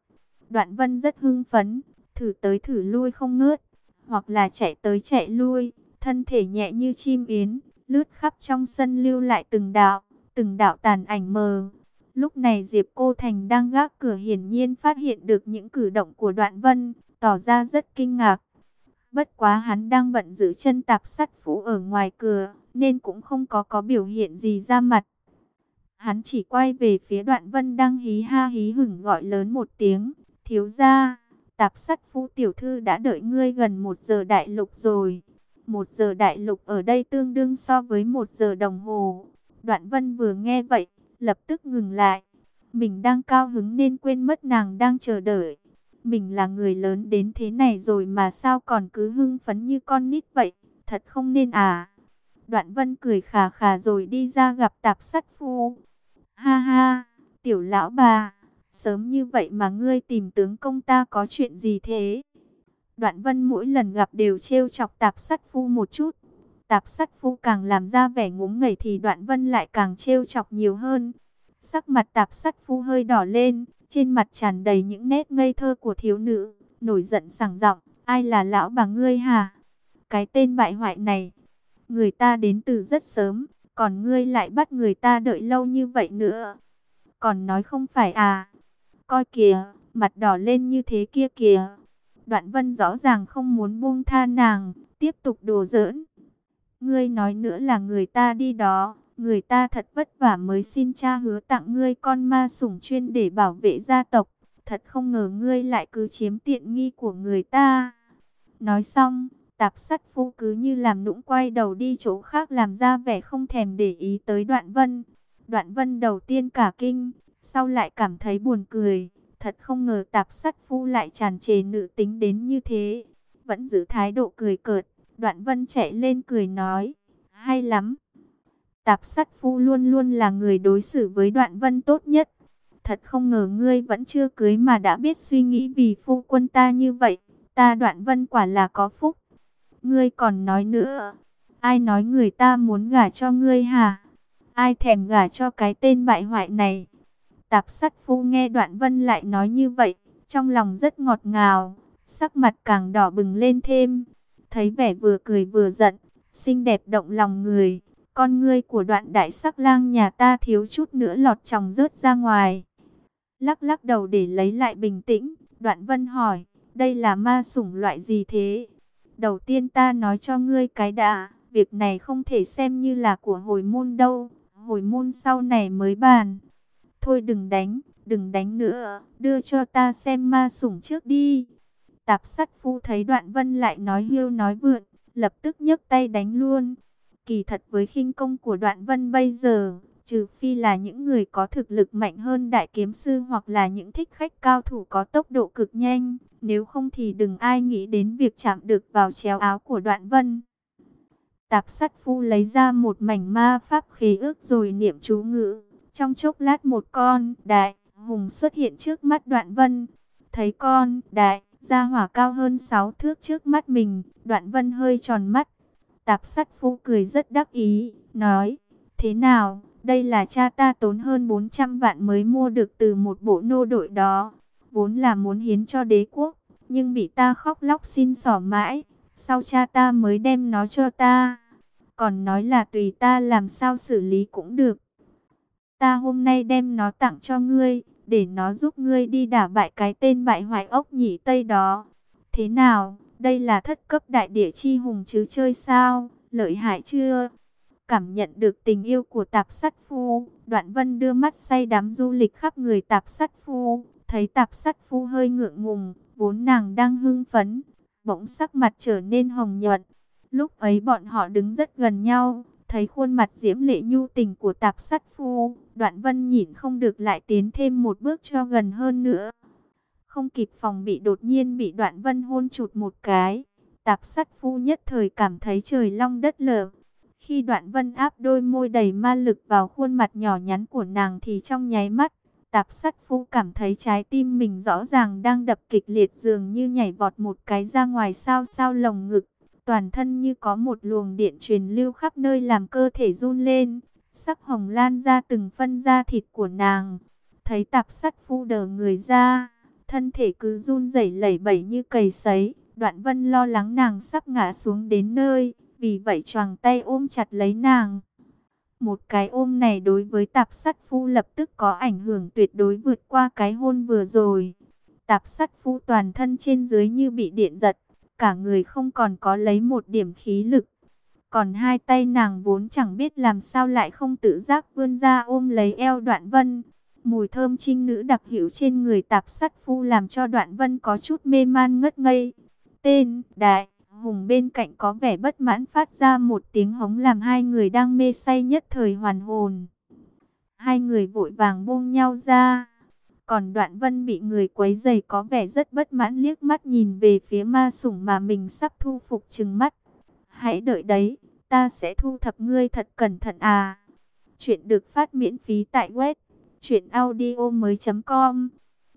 Đoạn Vân rất hưng phấn, thử tới thử lui không ngớt, hoặc là chạy tới chạy lui, thân thể nhẹ như chim yến, lướt khắp trong sân lưu lại từng đạo, từng đạo tàn ảnh mờ. Lúc này Diệp Cô Thành đang gác cửa hiển nhiên phát hiện được những cử động của Đoạn Vân, tỏ ra rất kinh ngạc. Bất quá hắn đang bận giữ chân tạp sắt phủ ở ngoài cửa, nên cũng không có có biểu hiện gì ra mặt. Hắn chỉ quay về phía Đoạn Vân đang hí ha hí hửng gọi lớn một tiếng, thiếu gia, tạp sắt phu tiểu thư đã đợi ngươi gần một giờ đại lục rồi. Một giờ đại lục ở đây tương đương so với một giờ đồng hồ. Đoạn Vân vừa nghe vậy, lập tức ngừng lại. Mình đang cao hứng nên quên mất nàng đang chờ đợi. Mình là người lớn đến thế này rồi mà sao còn cứ hưng phấn như con nít vậy, thật không nên à. Đoạn Vân cười khà khà rồi đi ra gặp tạp sắt phu. Ha ha, tiểu lão bà, sớm như vậy mà ngươi tìm tướng công ta có chuyện gì thế? Đoạn Vân mỗi lần gặp đều trêu chọc tạp sắt phu một chút. Tạp sắt phu càng làm ra vẻ ngúng ngẩy thì Đoạn Vân lại càng trêu chọc nhiều hơn. Sắc mặt tạp sắt phu hơi đỏ lên, trên mặt tràn đầy những nét ngây thơ của thiếu nữ, nổi giận sảng giọng, ai là lão bà ngươi hả? Cái tên bại hoại này, người ta đến từ rất sớm, còn ngươi lại bắt người ta đợi lâu như vậy nữa. Còn nói không phải à? Coi kìa, mặt đỏ lên như thế kia kìa. Đoạn vân rõ ràng không muốn buông tha nàng, tiếp tục đùa giỡn. Ngươi nói nữa là người ta đi đó, người ta thật vất vả mới xin cha hứa tặng ngươi con ma sủng chuyên để bảo vệ gia tộc. Thật không ngờ ngươi lại cứ chiếm tiện nghi của người ta. Nói xong, tạp sắt phu cứ như làm nũng quay đầu đi chỗ khác làm ra vẻ không thèm để ý tới đoạn vân. Đoạn vân đầu tiên cả kinh, sau lại cảm thấy buồn cười. Thật không ngờ tạp sắt phu lại tràn trề nữ tính đến như thế. Vẫn giữ thái độ cười cợt. Đoạn vân chạy lên cười nói. Hay lắm. Tạp sắt phu luôn luôn là người đối xử với đoạn vân tốt nhất. Thật không ngờ ngươi vẫn chưa cưới mà đã biết suy nghĩ vì phu quân ta như vậy. Ta đoạn vân quả là có phúc. Ngươi còn nói nữa. Ai nói người ta muốn gả cho ngươi hả? Ai thèm gả cho cái tên bại hoại này? Tạp sắt phu nghe đoạn vân lại nói như vậy. Trong lòng rất ngọt ngào. Sắc mặt càng đỏ bừng lên thêm. Thấy vẻ vừa cười vừa giận. Xinh đẹp động lòng người. Con ngươi của đoạn đại sắc lang nhà ta thiếu chút nữa lọt tròng rớt ra ngoài. Lắc lắc đầu để lấy lại bình tĩnh. Đoạn vân hỏi. Đây là ma sủng loại gì thế? Đầu tiên ta nói cho ngươi cái đã, việc này không thể xem như là của hồi môn đâu, hồi môn sau này mới bàn. Thôi đừng đánh, đừng đánh nữa, đưa cho ta xem ma sủng trước đi. Tạp sắt phu thấy đoạn vân lại nói hiêu nói vượn, lập tức nhấc tay đánh luôn. Kỳ thật với khinh công của đoạn vân bây giờ, trừ phi là những người có thực lực mạnh hơn đại kiếm sư hoặc là những thích khách cao thủ có tốc độ cực nhanh, nếu không thì đừng ai nghĩ đến việc chạm được vào chéo áo của đoạn vân. Tạp sắt phu lấy ra một mảnh ma pháp khí ước rồi niệm chú ngữ. Trong chốc lát một con đại hùng xuất hiện trước mắt đoạn vân. Thấy con đại ra hỏa cao hơn 6 thước trước mắt mình, đoạn vân hơi tròn mắt. Tạp sắt phu cười rất đắc ý, nói, thế nào, đây là cha ta tốn hơn 400 vạn mới mua được từ một bộ nô đội đó vốn là muốn hiến cho đế quốc, nhưng bị ta khóc lóc xin xỏ mãi, sau cha ta mới đem nó cho ta, còn nói là tùy ta làm sao xử lý cũng được. Ta hôm nay đem nó tặng cho ngươi, để nó giúp ngươi đi đả bại cái tên bại hoại ốc nhỉ Tây đó. Thế nào, Đây là thất cấp đại địa chi hùng chứ chơi sao, lợi hại chưa? Cảm nhận được tình yêu của tạp sắt phu, đoạn vân đưa mắt say đắm du lịch khắp người tạp sắt phu, thấy tạp sắt phu hơi ngượng ngùng, vốn nàng đang hưng phấn, bỗng sắc mặt trở nên hồng nhuận. Lúc ấy bọn họ đứng rất gần nhau, thấy khuôn mặt diễm lệ nhu tình của tạp sát phu, đoạn vân nhìn không được lại tiến thêm một bước cho gần hơn nữa. Không kịp phòng bị đột nhiên bị đoạn vân hôn chụt một cái, tạp sát phu nhất thời cảm thấy trời long đất lở. Khi đoạn vân áp đôi môi đầy ma lực vào khuôn mặt nhỏ nhắn của nàng thì trong nháy mắt, tạp sát phu cảm thấy trái tim mình rõ ràng đang đập kịch liệt dường như nhảy vọt một cái ra ngoài sao sao lồng ngực. Toàn thân như có một luồng điện truyền lưu khắp nơi làm cơ thể run lên, sắc hồng lan ra từng phân da thịt của nàng. Thấy tạp sắt phu đờ người ra, thân thể cứ run rẩy lẩy bẩy như cầy sấy. Đoạn vân lo lắng nàng sắp ngã xuống đến nơi, vì vậy choàng tay ôm chặt lấy nàng. Một cái ôm này đối với tạp sắt phu lập tức có ảnh hưởng tuyệt đối vượt qua cái hôn vừa rồi. Tạp sắt phu toàn thân trên dưới như bị điện giật, cả người không còn có lấy một điểm khí lực. Còn hai tay nàng vốn chẳng biết làm sao lại không tự giác vươn ra ôm lấy eo đoạn vân. Mùi thơm trinh nữ đặc hữu trên người tạp sắt phu làm cho đoạn vân có chút mê man ngất ngây. Tên, đại, hùng bên cạnh có vẻ bất mãn phát ra một tiếng hống làm hai người đang mê say nhất thời hoàn hồn. Hai người vội vàng buông nhau ra. Còn đoạn vân bị người quấy giày có vẻ rất bất mãn liếc mắt nhìn về phía ma sủng mà mình sắp thu phục chừng mắt. Hãy đợi đấy, ta sẽ thu thập ngươi thật cẩn thận à. Chuyện được phát miễn phí tại web truyệnaudiomoi.com.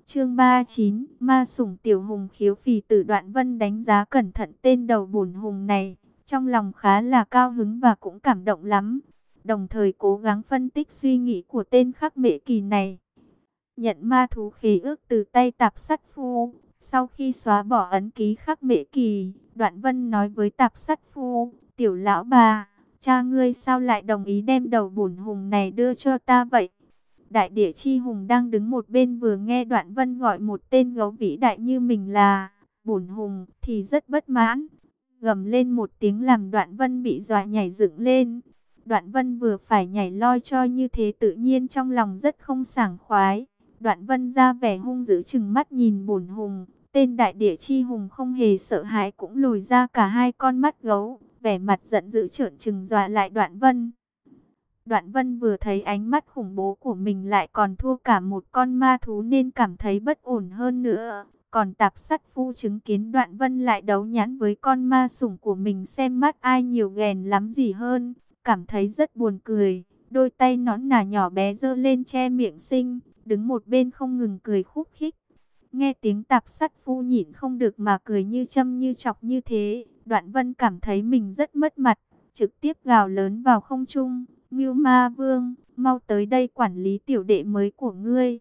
Chương 39, Ma sủng tiểu hùng khiếu phì tử đoạn vân đánh giá cẩn thận tên đầu bổn hùng này, trong lòng khá là cao hứng và cũng cảm động lắm. Đồng thời cố gắng phân tích suy nghĩ của tên khắc mệ kỳ này. Nhận ma thú khí ước từ tay tạp sắt phu, sau khi xóa bỏ ấn ký khắc mệ kỳ, đoạn vân nói với tạp sắt phu, tiểu lão bà, cha ngươi sao lại đồng ý đem đầu bổn hùng này đưa cho ta vậy? Đại địa chi hùng đang đứng một bên vừa nghe đoạn vân gọi một tên gấu vĩ đại như mình là bổn hùng thì rất bất mãn. Gầm lên một tiếng làm đoạn vân bị dọa nhảy dựng lên. Đoạn vân vừa phải nhảy loi cho như thế tự nhiên trong lòng rất không sảng khoái. Đoạn vân ra vẻ hung dữ chừng mắt nhìn bổn hùng. Tên đại địa chi hùng không hề sợ hãi cũng lùi ra cả hai con mắt gấu. Vẻ mặt giận dữ trợn trừng dọa lại đoạn vân. Đoạn vân vừa thấy ánh mắt khủng bố của mình lại còn thua cả một con ma thú nên cảm thấy bất ổn hơn nữa. Còn tạp sắt phu chứng kiến đoạn vân lại đấu nhãn với con ma sủng của mình xem mắt ai nhiều ghèn lắm gì hơn. Cảm thấy rất buồn cười, đôi tay nón nà nhỏ bé dơ lên che miệng sinh, đứng một bên không ngừng cười khúc khích. Nghe tiếng tạp sắt phu nhịn không được mà cười như châm như chọc như thế. Đoạn vân cảm thấy mình rất mất mặt, trực tiếp gào lớn vào không trung. Ngưu Ma Vương, mau tới đây quản lý tiểu đệ mới của ngươi.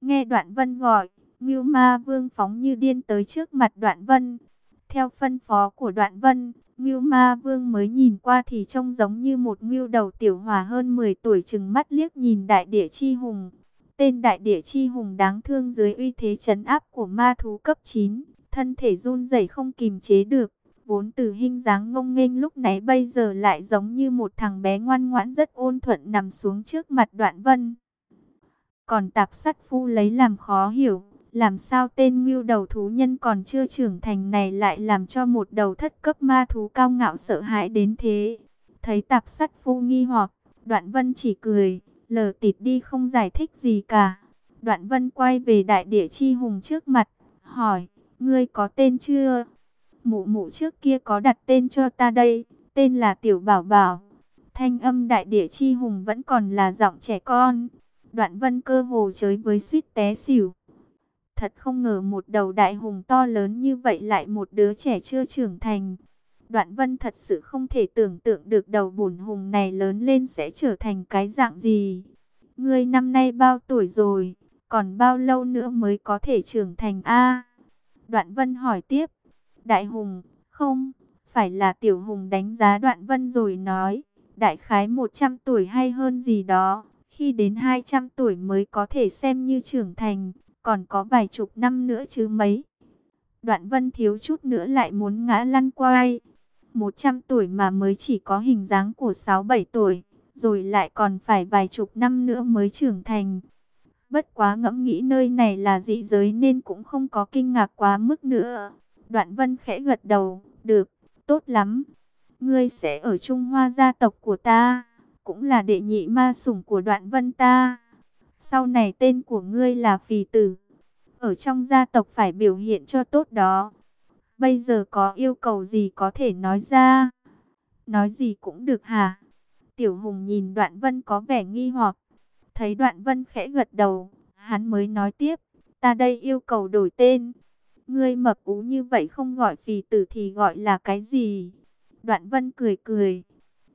Nghe Đoạn Vân gọi, Ngưu Ma Vương phóng như điên tới trước mặt Đoạn Vân. Theo phân phó của Đoạn Vân, Ngưu Ma Vương mới nhìn qua thì trông giống như một ngưu đầu tiểu hòa hơn 10 tuổi chừng mắt liếc nhìn đại địa chi hùng. Tên đại địa chi hùng đáng thương dưới uy thế chấn áp của ma thú cấp 9, thân thể run rẩy không kìm chế được Vốn từ hình dáng ngông nghênh lúc nãy bây giờ lại giống như một thằng bé ngoan ngoãn rất ôn thuận nằm xuống trước mặt đoạn vân. Còn tạp sắt phu lấy làm khó hiểu, làm sao tên ngưu đầu thú nhân còn chưa trưởng thành này lại làm cho một đầu thất cấp ma thú cao ngạo sợ hãi đến thế. Thấy tạp sắt phu nghi hoặc, đoạn vân chỉ cười, lờ tịt đi không giải thích gì cả. Đoạn vân quay về đại địa chi hùng trước mặt, hỏi, ngươi có tên chưa? mụ mụ trước kia có đặt tên cho ta đây, tên là Tiểu Bảo Bảo. Thanh âm đại địa chi hùng vẫn còn là giọng trẻ con. Đoạn vân cơ hồ chới với suýt té xỉu. Thật không ngờ một đầu đại hùng to lớn như vậy lại một đứa trẻ chưa trưởng thành. Đoạn vân thật sự không thể tưởng tượng được đầu bổn hùng này lớn lên sẽ trở thành cái dạng gì. Ngươi năm nay bao tuổi rồi, còn bao lâu nữa mới có thể trưởng thành A? Đoạn vân hỏi tiếp. Đại Hùng, không, phải là Tiểu Hùng đánh giá Đoạn Vân rồi nói, đại khái 100 tuổi hay hơn gì đó, khi đến 200 tuổi mới có thể xem như trưởng thành, còn có vài chục năm nữa chứ mấy. Đoạn vân thiếu chút nữa lại muốn ngã lăn quay. 100 tuổi mà mới chỉ có hình dáng của 6-7 tuổi, rồi lại còn phải vài chục năm nữa mới trưởng thành. Bất quá ngẫm nghĩ nơi này là dị giới nên cũng không có kinh ngạc quá mức nữa. Đoạn vân khẽ gật đầu, được, tốt lắm. Ngươi sẽ ở Trung Hoa gia tộc của ta, cũng là đệ nhị ma sủng của đoạn vân ta. Sau này tên của ngươi là Phì Tử. Ở trong gia tộc phải biểu hiện cho tốt đó. Bây giờ có yêu cầu gì có thể nói ra? Nói gì cũng được hả? Tiểu Hùng nhìn Đoạn Vân có vẻ nghi hoặc. Thấy Đoạn Vân khẽ gật đầu, hắn mới nói tiếp. Ta đây yêu cầu đổi tên. Ngươi mập ú như vậy không gọi phì tử thì gọi là cái gì? Đoạn Vân cười cười.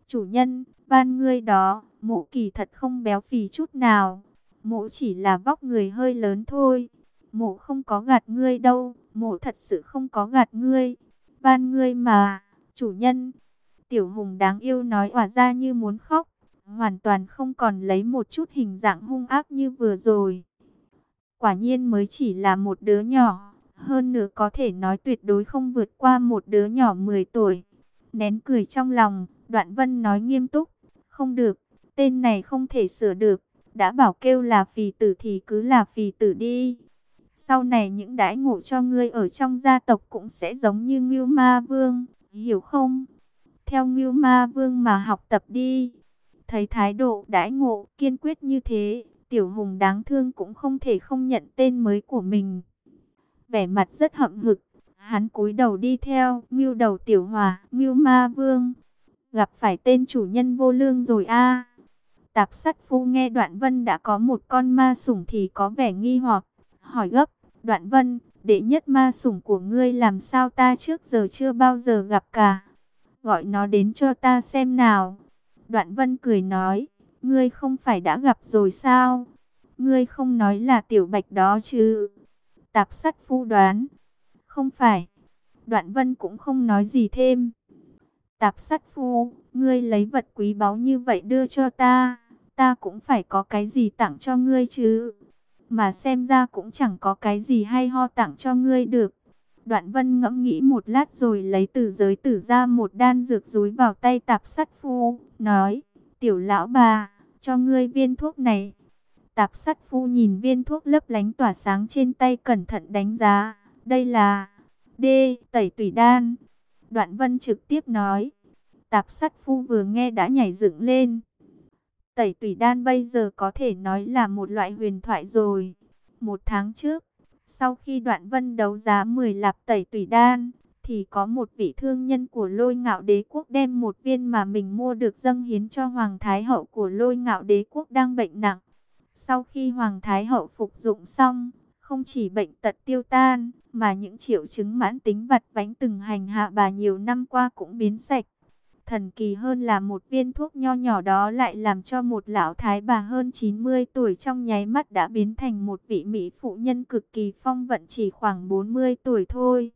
Chủ nhân, ban ngươi đó, mộ kỳ thật không béo phì chút nào. Mộ chỉ là vóc người hơi lớn thôi. Mộ không có gạt ngươi đâu, mộ thật sự không có gạt ngươi. Ban ngươi mà, chủ nhân. Tiểu Hùng đáng yêu nói hòa ra như muốn khóc. Hoàn toàn không còn lấy một chút hình dạng hung ác như vừa rồi. Quả nhiên mới chỉ là một đứa nhỏ. Hơn nữa có thể nói tuyệt đối không vượt qua một đứa nhỏ 10 tuổi. Nén cười trong lòng, Đoạn Vân nói nghiêm túc. Không được, tên này không thể sửa được. Đã bảo kêu là phì tử thì cứ là phì tử đi. Sau này những đãi ngộ cho ngươi ở trong gia tộc cũng sẽ giống như Ngưu Ma Vương, hiểu không? Theo Ngưu Ma Vương mà học tập đi. Thấy thái độ đãi ngộ kiên quyết như thế, Tiểu Hùng đáng thương cũng không thể không nhận tên mới của mình. Vẻ mặt rất hậm hực, hắn cúi đầu đi theo Ngưu đầu Tiểu Hòa, Ngưu Ma Vương. Gặp phải tên chủ nhân vô lương rồi a. Tạp sắt phu nghe Đoạn Vân đã có một con ma sủng thì có vẻ nghi hoặc hỏi gấp, Đoạn Vân, đệ nhất ma sủng của ngươi làm sao ta trước giờ chưa bao giờ gặp cả. Gọi nó đến cho ta xem nào. Đoạn Vân cười nói, ngươi không phải đã gặp rồi sao? Ngươi không nói là tiểu bạch đó chứ? Tạp sắt phu đoán, không phải. Đoạn Vân cũng không nói gì thêm. Tạp sắt phu, ngươi lấy vật quý báu như vậy đưa cho ta, ta cũng phải có cái gì tặng cho ngươi chứ mà xem ra cũng chẳng có cái gì hay ho tặng cho ngươi được. Đoạn vân ngẫm nghĩ một lát rồi lấy từ giới tử ra một đan dược rúi vào tay tạp sắt phu, nói, tiểu lão bà, cho ngươi viên thuốc này. Tạp sắt phu nhìn viên thuốc lấp lánh tỏa sáng trên tay cẩn thận đánh giá, đây là D, tẩy tủy đan. Đoạn vân trực tiếp nói, tạp sắt phu vừa nghe đã nhảy dựng lên. Tẩy tủy đan bây giờ có thể nói là một loại huyền thoại rồi. Một tháng trước, sau khi đoạn vân đấu giá 10 lạp tẩy tủy đan, thì có một vị thương nhân của lôi ngạo đế quốc đem một viên mà mình mua được dâng hiến cho Hoàng Thái Hậu của lôi ngạo đế quốc đang bệnh nặng. Sau khi Hoàng Thái Hậu phục dụng xong, không chỉ bệnh tật tiêu tan, mà những triệu chứng mãn tính vặt vánh từng hành hạ bà nhiều năm qua cũng biến sạch. Thần kỳ hơn là một viên thuốc nho nhỏ đó lại làm cho một lão thái bà hơn 90 tuổi trong nháy mắt đã biến thành một vị mỹ phụ nhân cực kỳ phong vận chỉ khoảng 40 tuổi thôi.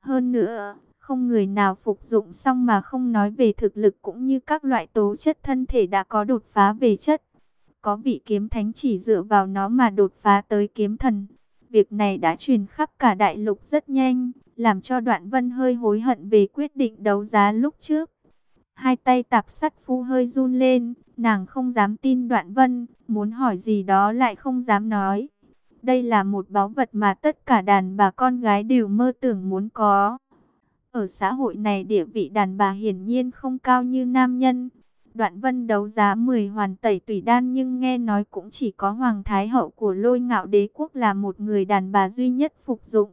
Hơn nữa, không người nào phục dụng xong mà không nói về thực lực cũng như các loại tố chất thân thể đã có đột phá về chất. Có vị kiếm thánh chỉ dựa vào nó mà đột phá tới kiếm thần. Việc này đã truyền khắp cả đại lục rất nhanh, làm cho Đoạn Vân hơi hối hận về quyết định đấu giá lúc trước. Hai tay tạp sắt phu hơi run lên, nàng không dám tin Đoạn Vân, muốn hỏi gì đó lại không dám nói. Đây là một báu vật mà tất cả đàn bà con gái đều mơ tưởng muốn có. Ở xã hội này địa vị đàn bà hiển nhiên không cao như nam nhân. Đoạn vân đấu giá 10 hoàn tẩy tùy đan nhưng nghe nói cũng chỉ có Hoàng Thái Hậu của lôi ngạo đế quốc là một người đàn bà duy nhất phục dụng.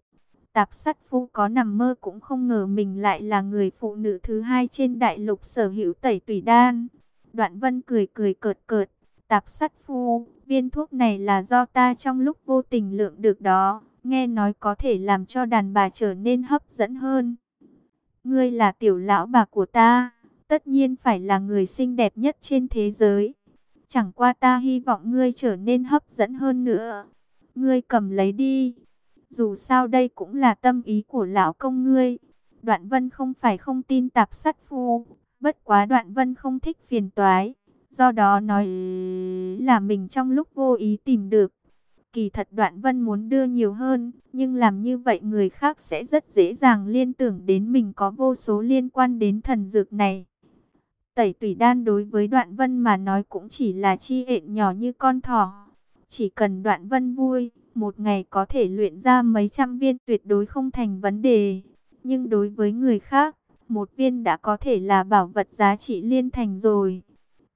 Tạp sắt phu có nằm mơ cũng không ngờ mình lại là người phụ nữ thứ hai trên đại lục sở hữu tẩy tùy đan. Đoạn vân cười cười cợt cợt. Tạp sắt phu, viên thuốc này là do ta trong lúc vô tình lượng được đó. Nghe nói có thể làm cho đàn bà trở nên hấp dẫn hơn. Ngươi là tiểu lão bà của ta, tất nhiên phải là người xinh đẹp nhất trên thế giới. Chẳng qua ta hy vọng ngươi trở nên hấp dẫn hơn nữa. Ngươi cầm lấy đi. Dù sao đây cũng là tâm ý của lão công ngươi. Đoạn vân không phải không tin tạp sắt phu. Bất quá đoạn vân không thích phiền toái. Do đó nói là mình trong lúc vô ý tìm được. Kỳ thật Đoạn Vân muốn đưa nhiều hơn, nhưng làm như vậy người khác sẽ rất dễ dàng liên tưởng đến mình có vô số liên quan đến thần dược này. Tẩy tủy đan đối với Đoạn Vân mà nói cũng chỉ là chi hện nhỏ như con thỏ. Chỉ cần Đoạn Vân vui, một ngày có thể luyện ra mấy trăm viên tuyệt đối không thành vấn đề. Nhưng đối với người khác, một viên đã có thể là bảo vật giá trị liên thành rồi.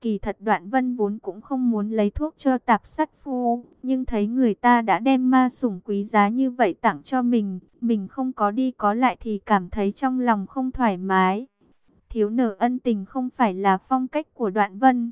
Kỳ thật đoạn vân vốn cũng không muốn lấy thuốc cho tạp sắt phu, nhưng thấy người ta đã đem ma sủng quý giá như vậy tặng cho mình, mình không có đi có lại thì cảm thấy trong lòng không thoải mái. Thiếu nợ ân tình không phải là phong cách của đoạn vân.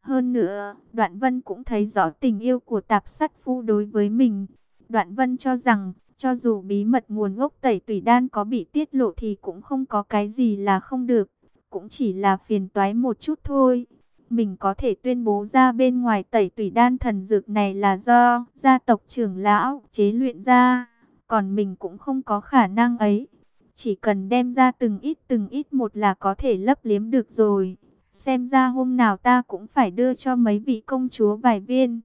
Hơn nữa, đoạn vân cũng thấy rõ tình yêu của tạp sắt phu đối với mình. Đoạn vân cho rằng, cho dù bí mật nguồn gốc tẩy tủy đan có bị tiết lộ thì cũng không có cái gì là không được cũng chỉ là phiền toái một chút thôi. Mình có thể tuyên bố ra bên ngoài tẩy tủy đan thần dược này là do gia tộc trưởng lão chế luyện ra, còn mình cũng không có khả năng ấy. Chỉ cần đem ra từng ít từng ít một là có thể lấp liếm được rồi. Xem ra hôm nào ta cũng phải đưa cho mấy vị công chúa vài viên.